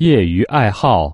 业余爱好